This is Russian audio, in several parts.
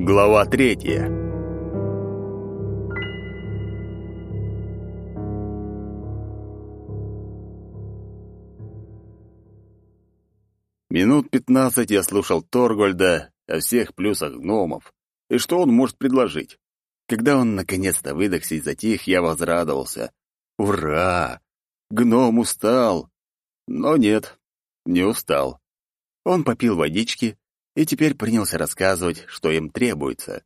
Глава третья. Минут пятнадцать я слушал Торгольда о всех плюсах гномов и что он может предложить. Когда он наконец-то выдохся и затих, я возрадовался. Ура! Гном устал. Но нет, не устал. Он попил водички и теперь принялся рассказывать, что им требуется.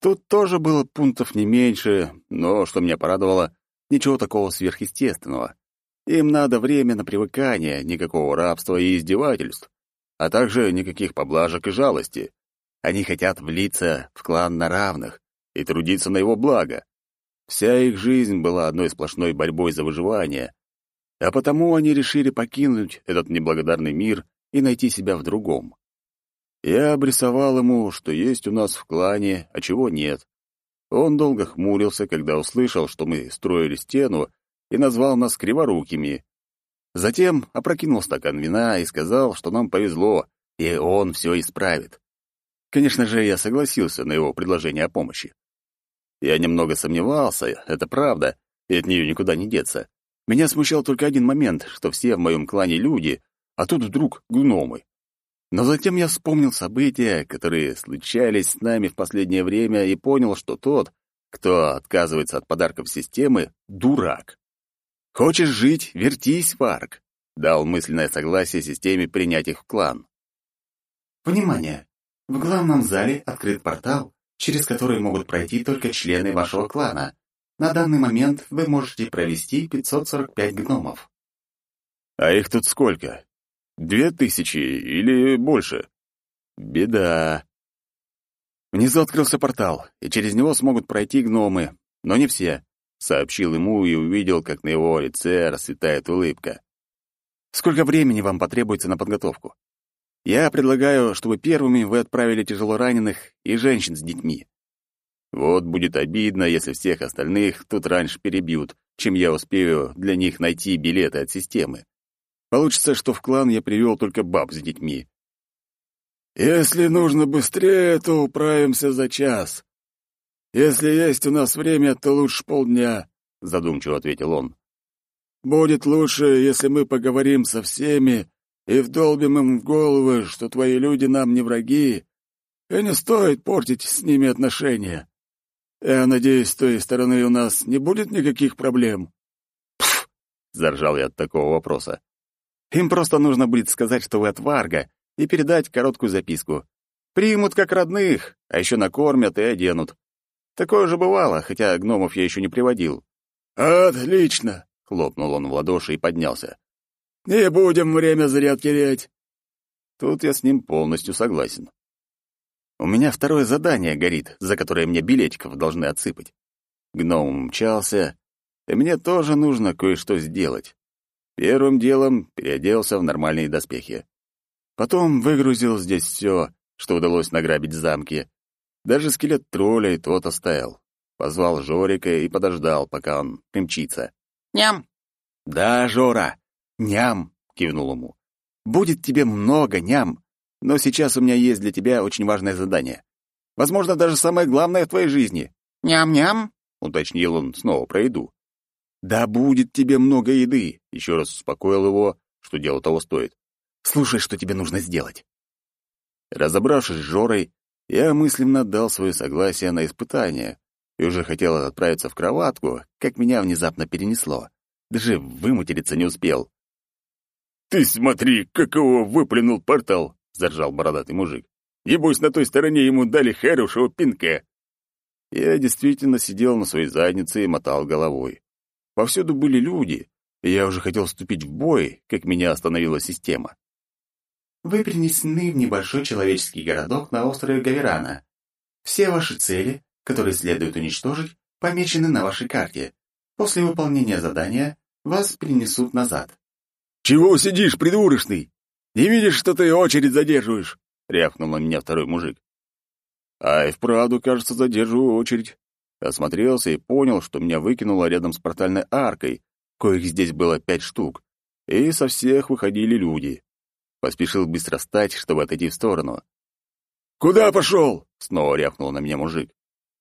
Тут тоже было пунктов не меньше, но, что меня порадовало, ничего такого сверхъестественного. Им надо время на привыкание, никакого рабства и издевательств, а также никаких поблажек и жалости. Они хотят влиться в клан на равных и трудиться на его благо. Вся их жизнь была одной сплошной борьбой за выживание, а потому они решили покинуть этот неблагодарный мир и найти себя в другом. Я обрисовал ему, что есть у нас в клане, а чего нет. Он долго хмурился, когда услышал, что мы строили стену, и назвал нас криворукими. Затем опрокинул стакан вина и сказал, что нам повезло, и он все исправит. Конечно же, я согласился на его предложение о помощи. Я немного сомневался, это правда, и от нее никуда не деться. Меня смущал только один момент, что все в моем клане люди, а тут вдруг гномы. Но затем я вспомнил события, которые случались с нами в последнее время, и понял, что тот, кто отказывается от подарков системы, дурак. «Хочешь жить — вертись, Варк», — дал мысленное согласие системе принять их в клан. «Внимание! В главном зале открыт портал, через который могут пройти только члены вашего клана. На данный момент вы можете провести 545 гномов». «А их тут сколько? Две тысячи или больше. Беда. Внизу открылся портал, и через него смогут пройти гномы, но не все, сообщил ему и увидел, как на его лице расцветает улыбка. Сколько времени вам потребуется на подготовку? Я предлагаю, чтобы первыми вы отправили тяжелораненых и женщин с детьми. Вот будет обидно, если всех остальных тут раньше перебьют, чем я успею для них найти билеты от системы. Получится, что в клан я привел только баб с детьми. Если нужно быстрее, то управимся за час. Если есть у нас время, то лучше полдня, задумчиво ответил он. Будет лучше, если мы поговорим со всеми и вдолбим им в головы, что твои люди нам не враги, и не стоит портить с ними отношения. Я надеюсь, с той стороны у нас не будет никаких проблем. Заржал я от такого вопроса. Им просто нужно будет сказать, что вы от Варга, и передать короткую записку. Примут как родных, а еще накормят и оденут. Такое же бывало, хотя гномов я еще не приводил. «Отлично!» — хлопнул он в ладоши и поднялся. «Не будем время зря терять!» Тут я с ним полностью согласен. У меня второе задание горит, за которое мне билетиков должны отсыпать. Гном мчался, и мне тоже нужно кое-что сделать. Первым делом переоделся в нормальные доспехи. Потом выгрузил здесь все, что удалось награбить в замке. Даже скелет тролля и тот оставил. Позвал Жорика и подождал, пока он примчится. «Ням!» «Да, Жора, ням!» — кивнул ему. «Будет тебе много, ням, но сейчас у меня есть для тебя очень важное задание. Возможно, даже самое главное в твоей жизни». «Ням-ням!» — уточнил он снова про еду. «Да будет тебе много еды!» — еще раз успокоил его, что дело того стоит. «Слушай, что тебе нужно сделать!» Разобравшись с Жорой, я мысленно дал свое согласие на испытание и уже хотел отправиться в кроватку, как меня внезапно перенесло. Даже выматериться не успел. «Ты смотри, какого выплюнул портал!» — заржал бородатый мужик. «Небось, на той стороне ему дали хорошего пинка!» Я действительно сидел на своей заднице и мотал головой. Повсюду были люди, и я уже хотел вступить в бой, как меня остановила система. Вы перенесены в небольшой человеческий городок на острове Гаверана. Все ваши цели, которые следует уничтожить, помечены на вашей карте. После выполнения задания вас перенесут назад. «Чего сидишь, придурочный? Не видишь, что ты очередь задерживаешь?» — рявкнул на меня второй мужик. А и вправду, кажется, задерживаю очередь. Осмотрелся и понял, что меня выкинуло рядом с портальной аркой, коих здесь было пять штук, и со всех выходили люди. Поспешил быстро встать, чтобы отойти в сторону. «Куда пошел?» — снова рявкнул на меня мужик.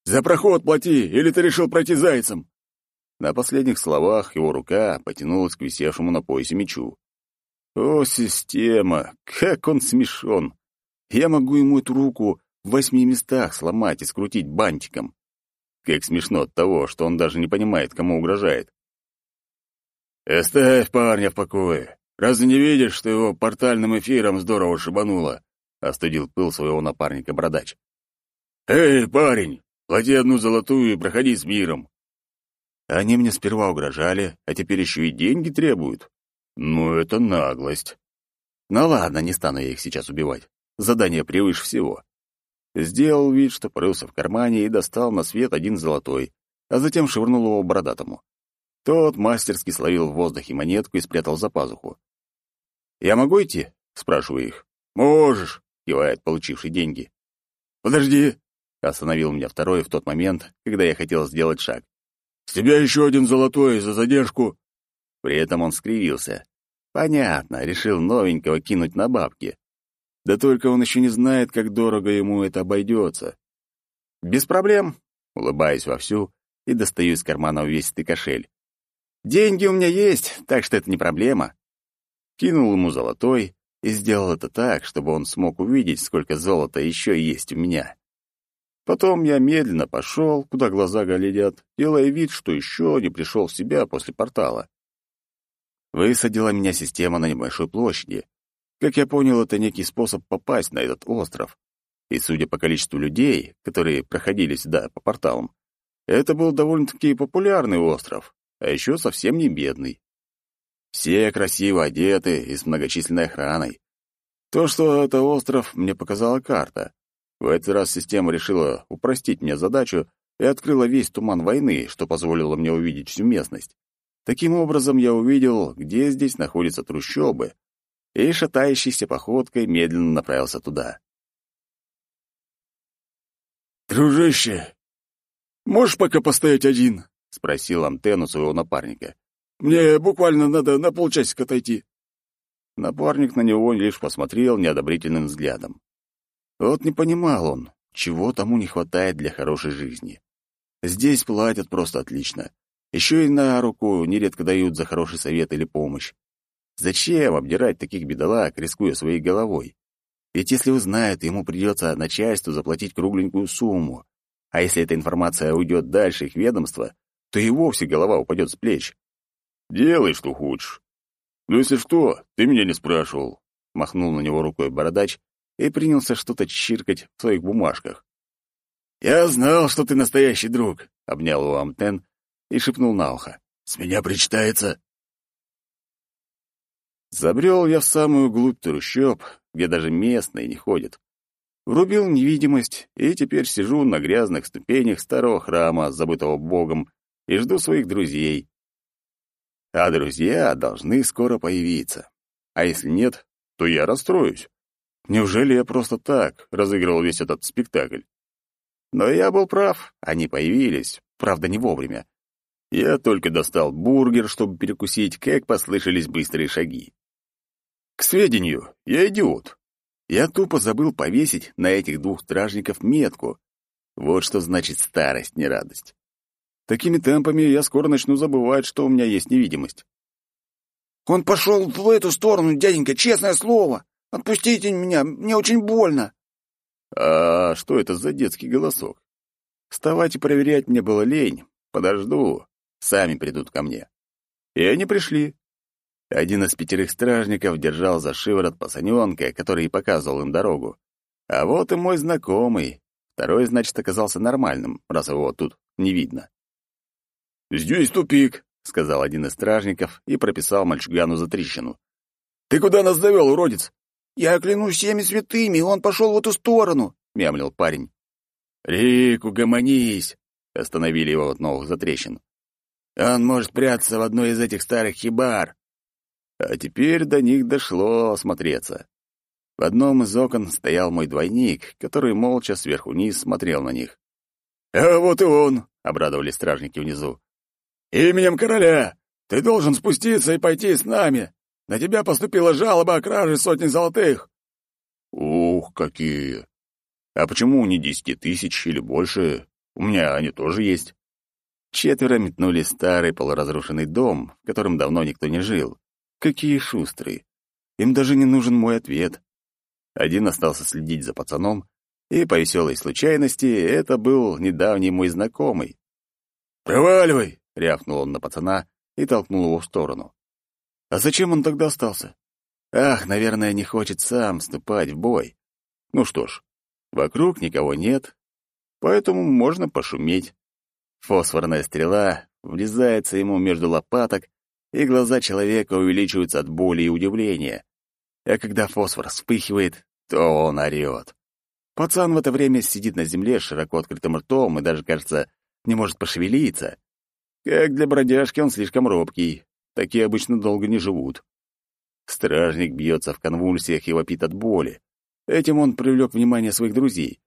«За проход плати, или ты решил пройти зайцем?» На последних словах его рука потянулась к висевшему на поясе мечу. О, система, как он смешон! Я могу ему эту руку в восьми местах сломать и скрутить бантиком. Как смешно от того, что он даже не понимает, кому угрожает. «Оставь парня в покое. Разве не видишь, что его портальным эфиром здорово шибануло?» — остудил пыл своего напарника бородач. «Эй, парень, плати одну золотую и проходи с миром. Они мне сперва угрожали, а теперь еще и деньги требуют. Ну, это наглость. Ну ладно, не стану я их сейчас убивать. Задание превыше всего. Сделал вид, что порылся в кармане и достал на свет один золотой, а затем швырнул его бородатому. Тот мастерски словил в воздухе монетку и спрятал за пазуху. «Я могу идти?» — спрашиваю их. «Можешь», — кивает получивший деньги. «Подожди», — остановил меня второй в тот момент, когда я хотел сделать шаг. С тебя еще один золотой за задержку!» При этом он скривился. «Понятно, решил новенького кинуть на бабки. Да только он еще не знает, как дорого ему это обойдется. Без проблем!» Улыбаюсь вовсю и достаю из кармана увесистый кошель. «Деньги у меня есть, так что это не проблема». Кинул ему золотой и сделал это так, чтобы он смог увидеть, сколько золота еще есть у меня. Потом я медленно пошел, куда глаза глядят, делая вид, что еще не пришел в себя после портала. Высадила меня система на небольшой площади. Как я понял, это некий способ попасть на этот остров. И судя по количеству людей, которые проходили сюда по порталам, это был довольно-таки популярный остров, а еще совсем не бедный. Все красиво одеты и с многочисленной охраной. То, что это остров, мне показала карта. В этот раз система решила упростить мне задачу и открыла весь туман войны, что позволило мне увидеть всю местность. Таким образом, я увидел, где здесь находятся трущобы, и шатающейся походкой медленно направился туда. «Дружище, можешь пока постоять один?» — спросил антенну своего напарника. «Мне буквально надо на полчасика отойти». Напарник на него лишь посмотрел неодобрительным взглядом. Вот не понимал он, чего тому не хватает для хорошей жизни. Здесь платят просто отлично. Еще и на руку нередко дают за хороший совет или помощь. Зачем обдирать таких бедолаг, рискуя своей головой? Ведь если узнают, ему придется начальству заплатить кругленькую сумму. А если эта информация уйдет дальше их ведомства, то и вовсе голова упадет с плеч. «Делай, что хочешь. Но если что, ты меня не спрашивал», — махнул на него рукой бородач и принялся что-то чиркать в своих бумажках. «Я знал, что ты настоящий друг», — обнял его Амтен и шепнул на ухо. «С меня причитается». Забрел я в самую глубь трущоб, где даже местные не ходят. Врубил невидимость, и теперь сижу на грязных ступенях старого храма, забытого богом, и жду своих друзей. А друзья должны скоро появиться. А если нет, то я расстроюсь. Неужели я просто так разыгрывал весь этот спектакль? Но я был прав, они появились, правда, не вовремя. Я только достал бургер, чтобы перекусить, как послышались быстрые шаги. К сведению, я идиот. Я тупо забыл повесить на этих двух стражников метку. Вот что значит старость, не радость. Такими темпами я скоро начну забывать, что у меня есть невидимость. «Он пошел в эту сторону, дяденька, честное слово!» Отпустите меня, мне очень больно. А что это за детский голосок? Вставать и проверять мне было лень. Подожду, сами придут ко мне. И они пришли. Один из пятерых стражников держал за шиворот пацаненка, который и показывал им дорогу. А вот и мой знакомый. Второй, значит, оказался нормальным, раз его тут не видно. «Здесь тупик», — сказал один из стражников и прописал мальчугану за трещину. «Ты куда нас завел, уродец?» «Я клянусь всеми святыми, он пошел в эту сторону», — мямлил парень. «Рик, угомонись!» — остановили его от новых затрещин. «Он может прятаться в одной из этих старых хибар». А теперь до них дошло осмотреться. В одном из окон стоял мой двойник, который молча сверху вниз смотрел на них. «А вот и он!» — обрадовали стражники внизу. «Именем короля! Ты должен спуститься и пойти с нами!» На тебя поступила жалоба о краже сотни золотых!» «Ух, какие!» А почему не десяти тысяч или больше? У меня они тоже есть. Четверо метнули старый полуразрушенный дом, в котором давно никто не жил. Какие шустрые. Им даже не нужен мой ответ. Один остался следить за пацаном, и по веселой случайности это был недавний мой знакомый. «Проваливай!» — рявкнул он на пацана и толкнул его в сторону. А зачем он тогда остался? Ах, наверное, не хочет сам вступать в бой. Ну что ж, вокруг никого нет, поэтому можно пошуметь. Фосфорная стрела влезается ему между лопаток, и глаза человека увеличиваются от боли и удивления. А когда фосфор вспыхивает, то он орёт. Пацан в это время сидит на земле с широко открытым ртом и даже, кажется, не может пошевелиться. Как для бродяжки он слишком робкий. Такие обычно долго не живут. Стражник бьется в конвульсиях и вопит от боли. Этим он привлек внимание своих друзей.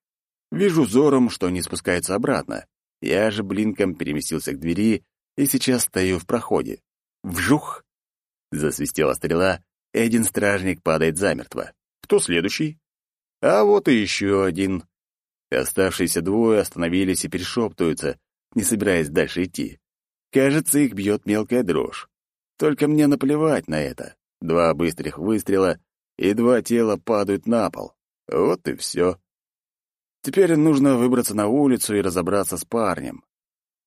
Вижу взором, что они спускаются обратно. Я же блинком переместился к двери и сейчас стою в проходе. Вжух! Засвистела стрела, и один стражник падает замертво. Кто следующий? А вот и еще один. Оставшиеся двое остановились и перешептываются, не собираясь дальше идти. Кажется, их бьет мелкая дрожь. Только мне наплевать на это. Два быстрых выстрела, и два тела падают на пол. Вот и все. Теперь нужно выбраться на улицу и разобраться с парнем.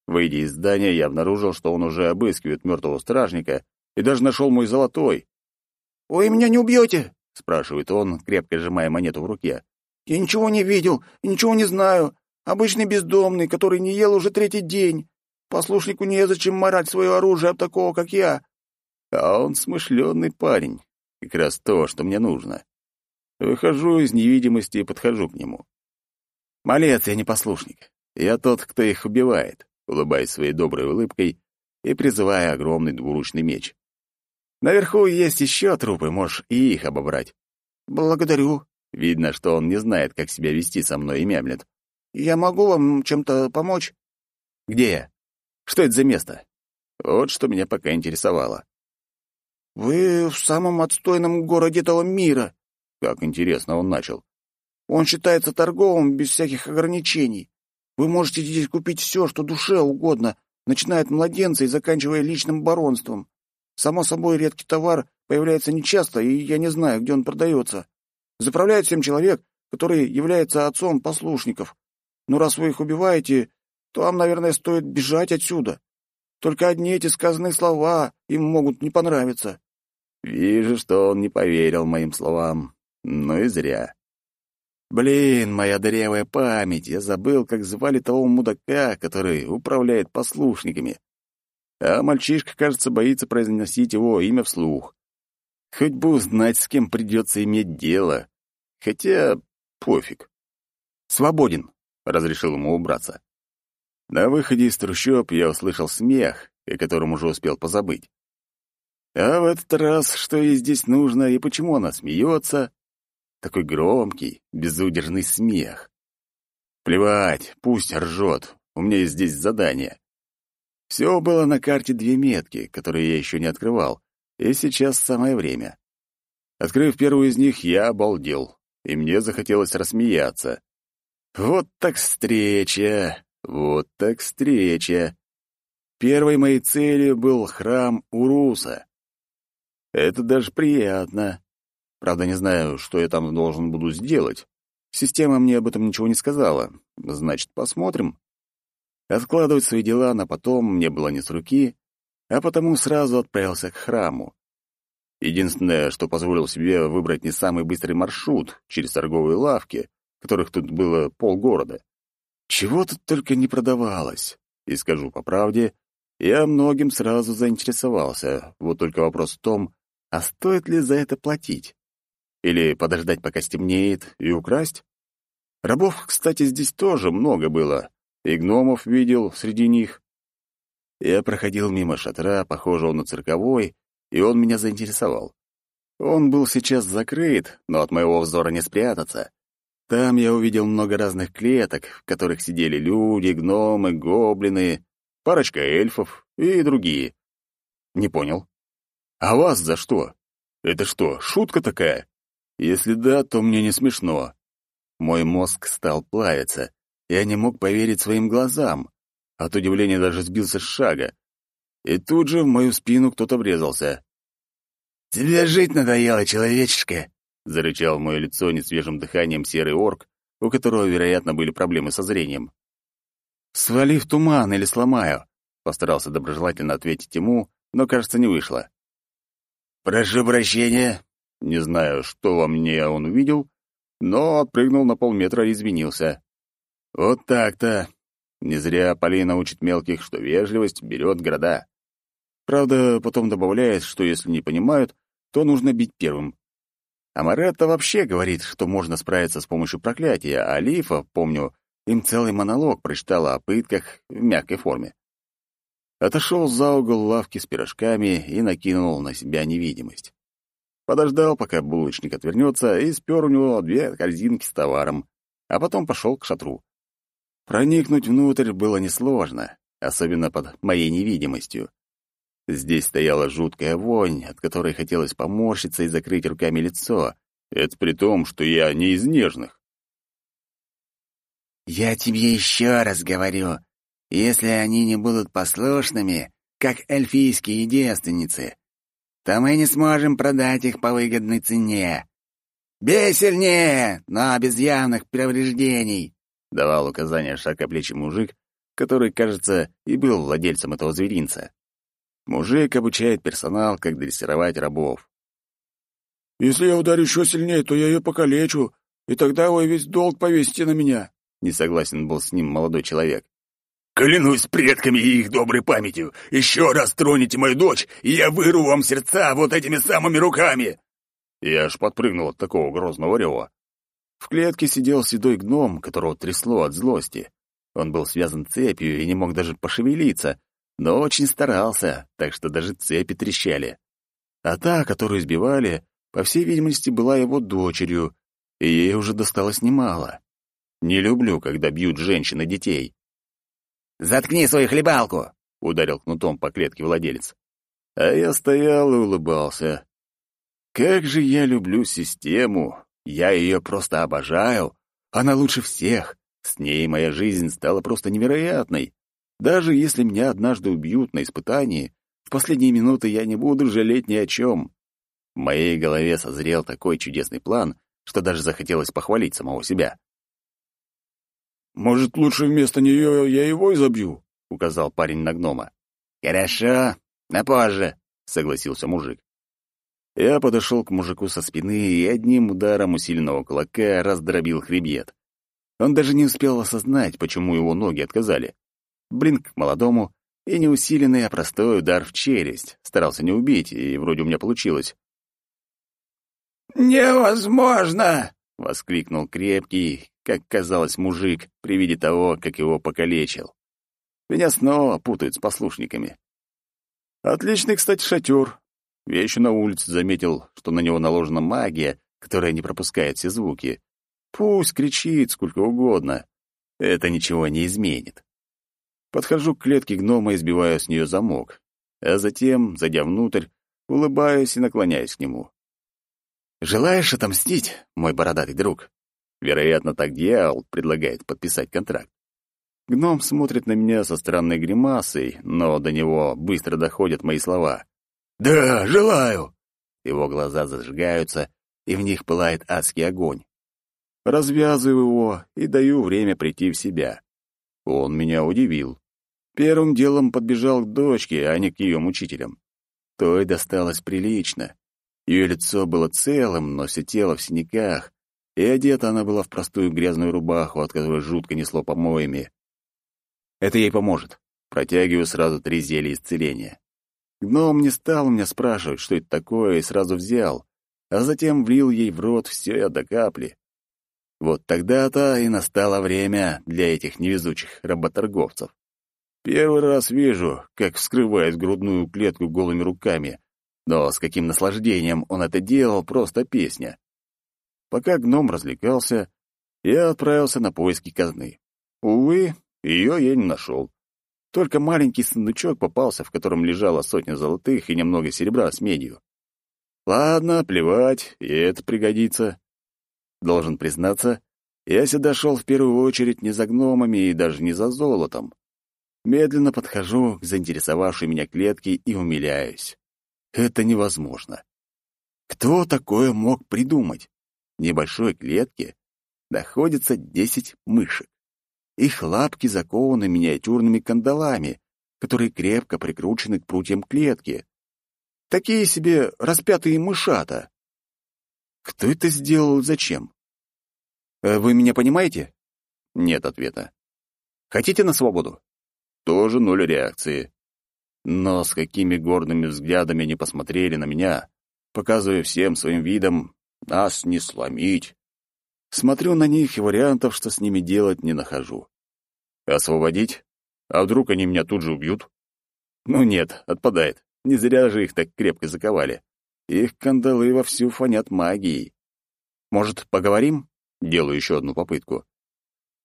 Выйдя из здания, я обнаружил, что он уже обыскивает мертвого стражника и даже нашел мой золотой. «Вы меня не убьете?» — спрашивает он, крепко сжимая монету в руке. «Я ничего не видел ничего не знаю. Обычный бездомный, который не ел уже третий день. Послушнику незачем морать свое оружие об такого, как я. А он смышленый парень. Как раз то, что мне нужно. Выхожу из невидимости и подхожу к нему. Малец, я не послушник. Я тот, кто их убивает, улыбаясь своей доброй улыбкой и призывая огромный двуручный меч. Наверху есть еще трупы, можешь и их обобрать. Благодарю. Видно, что он не знает, как себя вести со мной и мямлет. Я могу вам чем-то помочь? Где я? Что это за место? Вот что меня пока интересовало. «Вы в самом отстойном городе этого мира!» Как интересно он начал. «Он считается торговым без всяких ограничений. Вы можете здесь купить все, что душе угодно, начиная от младенца и заканчивая личным баронством. Само собой, редкий товар появляется нечасто, и я не знаю, где он продается. Заправляет всем человек, который является отцом послушников. Но раз вы их убиваете, то вам, наверное, стоит бежать отсюда. Только одни эти сказанные слова им могут не понравиться. Вижу, что он не поверил моим словам. Ну и зря. Блин, моя дырявая память, я забыл, как звали того мудака, который управляет послушниками. А мальчишка, кажется, боится произносить его имя вслух. Хоть бы узнать, с кем придется иметь дело. Хотя пофиг. «Свободен», — разрешил ему убраться. На выходе из трущоб я услышал смех, о котором уже успел позабыть. А в этот раз, что ей здесь нужно и почему она смеется? Такой громкий, безудержный смех. Плевать, пусть ржет, у меня есть здесь задание. Все было на карте две метки, которые я еще не открывал, и сейчас самое время. Открыв первую из них, я обалдел, и мне захотелось рассмеяться. Вот так встреча, вот так встреча. Первой моей целью был храм Уруса. Это даже приятно. Правда, не знаю, что я там должен буду сделать. Система мне об этом ничего не сказала. Значит, посмотрим. Откладывать свои дела на потом мне было не с руки, а потому сразу отправился к храму. Единственное, что позволил себе выбрать не самый быстрый маршрут через торговые лавки, которых тут было полгорода. Чего тут только не продавалось. И скажу по правде, я многим сразу заинтересовался. Вот только вопрос в том, а стоит ли за это платить? Или подождать, пока стемнеет, и украсть? Рабов, кстати, здесь тоже много было, и гномов видел среди них. Я проходил мимо шатра, похожего на цирковой, и он меня заинтересовал. Он был сейчас закрыт, но от моего взора не спрятаться. Там я увидел много разных клеток, в которых сидели люди, гномы, гоблины, парочка эльфов и другие. Не понял. А вас за что? Это что, шутка такая? Если да, то мне не смешно. Мой мозг стал плавиться. Я не мог поверить своим глазам. От удивления даже сбился с шага. И тут же в мою спину кто-то врезался. «Тебе жить надоело, человечишка!» — зарычал в мое лицо несвежим дыханием серый орк, у которого, вероятно, были проблемы со зрением. «Свали в туман или сломаю», — постарался доброжелательно ответить ему, но, кажется, не вышло. «Прошу прощения». Не знаю, что во мне он увидел, но отпрыгнул на полметра и извинился. «Вот так-то. Не зря Полина учит мелких, что вежливость берет города. Правда, потом добавляет, что если не понимают, то нужно бить первым. А Маретта вообще говорит, что можно справиться с помощью проклятия, а Лифа, помню, им целый монолог прочитала о пытках в мягкой форме. Отошел за угол лавки с пирожками и накинул на себя невидимость. Подождал, пока булочник отвернется, и спер у него две корзинки с товаром, а потом пошел к шатру. Проникнуть внутрь было несложно, особенно под моей невидимостью. Здесь стояла жуткая вонь, от которой хотелось поморщиться и закрыть руками лицо. Это при том, что я не из нежных. «Я тебе еще раз говорю, если они не будут послушными, как эльфийские девственницы, то мы не сможем продать их по выгодной цене. Бей сильнее, но без явных повреждений!» — давал указания широкоплечий мужик, который, кажется, и был владельцем этого зверинца. Мужик обучает персонал, как дрессировать рабов. «Если я ударю еще сильнее, то я ее покалечу, и тогда вы весь долг повесите на меня», — не согласен был с ним молодой человек. «Клянусь предками и их доброй памятью, еще раз тронете мою дочь, и я вырву вам сердца вот этими самыми руками!» Я аж подпрыгнул от такого грозного рева. В клетке сидел седой гном, которого трясло от злости. Он был связан цепью и не мог даже пошевелиться, но очень старался, так что даже цепи трещали. А та, которую избивали, по всей видимости, была его дочерью, и ей уже досталось немало. Не люблю, когда бьют женщин и детей. «Заткни свою хлебалку!» — ударил кнутом по клетке владелец. А я стоял и улыбался. Как же я люблю систему! Я ее просто обожаю. Она лучше всех. С ней моя жизнь стала просто невероятной. Даже если меня однажды убьют на испытании, в последние минуты я не буду жалеть ни о чем. В моей голове созрел такой чудесный план, что даже захотелось похвалить самого себя. «Может, лучше вместо нее я его изобью?» — указал парень на гнома. «Хорошо, на позже», — согласился мужик. Я подошел к мужику со спины и одним ударом усиленного кулака раздробил хребет. Он даже не успел осознать, почему его ноги отказали. Блинк к молодому и не усиленный, а простой удар в челюсть. Старался не убить, и вроде у меня получилось. «Невозможно!» — воскликнул крепкий, как казалось, мужик при виде того, как его покалечил. Меня снова путают с послушниками. Отличный, кстати, шатер. Я еще на улице заметил, что на него наложена магия, которая не пропускает все звуки. Пусть кричит сколько угодно. Это ничего не изменит. Подхожу к клетке гнома и сбиваю с нее замок, а затем, зайдя внутрь, улыбаюсь и наклоняюсь к нему. «Желаешь отомстить, мой бородатый друг?» Вероятно, так дьявол предлагает подписать контракт. Гном смотрит на меня со странной гримасой, но до него быстро доходят мои слова. «Да, желаю!» Его глаза зажигаются, и в них пылает адский огонь. Развязываю его и даю время прийти в себя. Он меня удивил. Первым делом подбежал к дочке, а не к ее мучителям. Той досталось прилично. Ее лицо было целым, но все тело в синяках, и одета она была в простую грязную рубаху, от которой жутко несло помоями. Это ей поможет. Протягиваю сразу три зелья исцеления. Гном не стал меня спрашивать, что это такое, и сразу взял, а затем влил ей в рот все до капли. Вот тогда-то и настало время для этих невезучих работорговцев. Первый раз вижу, как вскрывает грудную клетку голыми руками, но с каким наслаждением он это делал, просто песня. Пока гном развлекался, я отправился на поиски казны. Увы, ее я не нашел. Только маленький сундучок попался, в котором лежала сотня золотых и немного серебра с медью. Ладно, плевать, и это пригодится. Должен признаться, Я сюда шел в первую очередь не за гномами и даже не за золотом. Медленно подхожу к заинтересовавшей меня клетке и умиляюсь. Это невозможно. Кто такое мог придумать? Небольшой клетке находится десять мышек. Их лапки закованы миниатюрными кандалами, которые крепко прикручены к прутьям клетки. Такие себе распятые мышата. Кто это сделал зачем? Э, вы меня понимаете? Нет ответа. Хотите на свободу? Тоже ноль реакции. Но с какими гордыми взглядами они посмотрели на меня, показывая всем своим видом «нас не сломить». Смотрю на них и вариантов, что с ними делать, не нахожу. Освободить? А вдруг они меня тут же убьют? Ну нет, отпадает. Не зря же их так крепко заковали. Их кандалы вовсю фонят магией. Может, поговорим? Делаю еще одну попытку.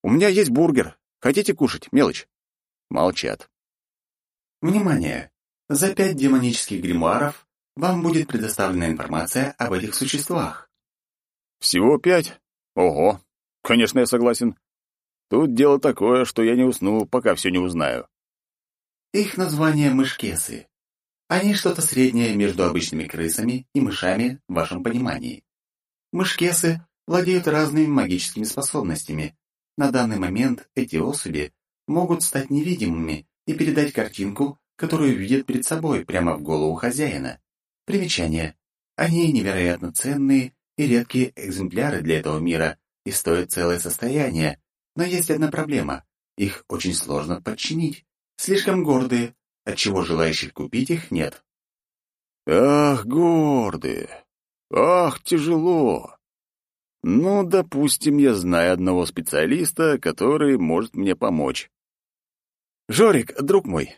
У меня есть бургер. Хотите кушать? Мелочь. Молчат. Внимание! За пять демонических гримуаров вам будет предоставлена информация об этих существах. Всего пять? Ого! Конечно, я согласен. Тут дело такое, что я не усну, пока все не узнаю. Их название мышкесы. Они что-то среднее между обычными крысами и мышами в вашем понимании. Мышкесы владеют разными магическими способностями. На данный момент эти особи могут стать невидимыми и передать картинку, которую видят перед собой прямо в голову хозяина. Примечание. Они невероятно ценные и редкие экземпляры для этого мира и стоят целое состояние. Но есть одна проблема. Их очень сложно подчинить. Слишком гордые, отчего желающих купить их нет. Ах, гордые! Ах, тяжело! Ну, допустим, я знаю одного специалиста, который может мне помочь. Жорик, друг мой,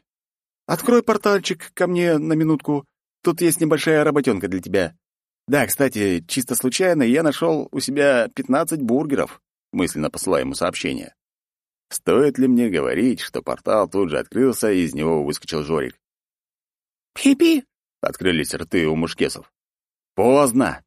открой портальчик ко мне на минутку. Тут есть небольшая работенка для тебя. Да, кстати, чисто случайно я нашел у себя 15 бургеров. Мысленно посылаю ему сообщение. Стоит ли мне говорить, что портал тут же открылся, и из него выскочил Жорик? «Пи-пи!» — открылись рты у мушкесов. «Поздно!»